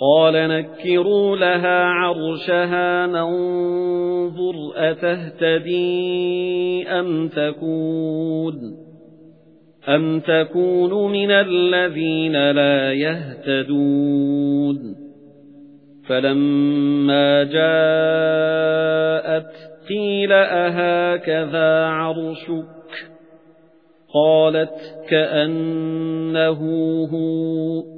قال نكروا لها عرشها ننظر أتهتدي أم تكون أم تكون من الذين لا يهتدون فلما جاءت قيل أهكذا عرشك قالت كأنه هو